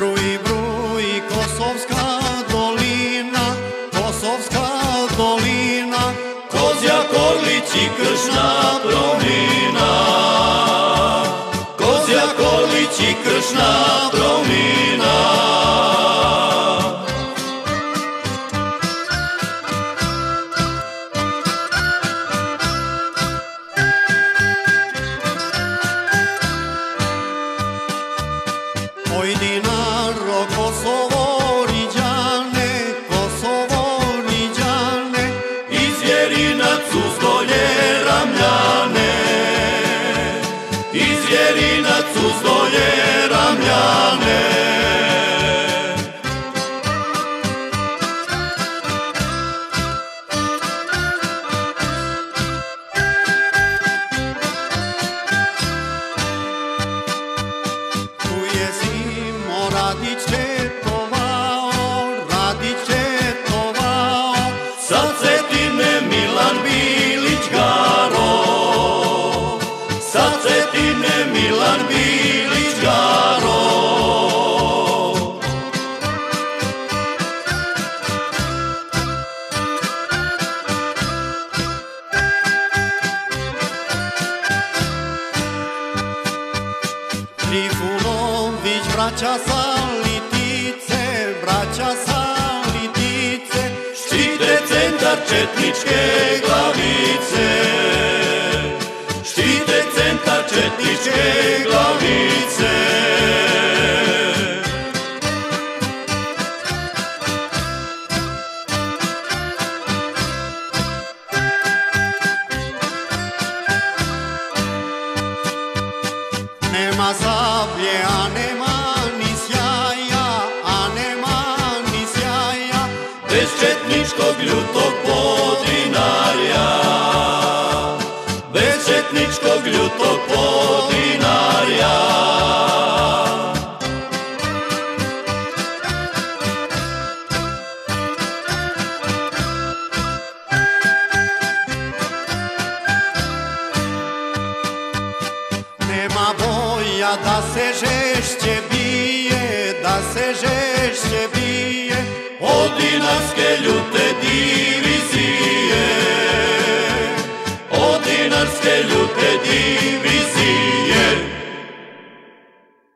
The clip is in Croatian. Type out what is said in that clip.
Bruj, bruj, Kosovská dolina, Kosovská dolina, Kozja Korlić i Kršna promina. Kozja Korlić i Kršna promina. Oj dinaro Kosovo riđane, Kosovo riđane Izvjerinac uzdolje ramljane. Izvjerinac uzdolje ramljane zimo Radić četovao, Radić četovao Sa Cetine Milan Bilić Garo. Sa Cetine Milan Bilić braća sa litice, braća sa litice Štite centar četničke glavice. Štite centar četničke glavice. Nema sablje, a nema četničkog ljutog podinarja Bez ljutog podinarja da se žešće bije, da se žešće bije Od dinarske ljute divizije. Od dinarske ljute divizije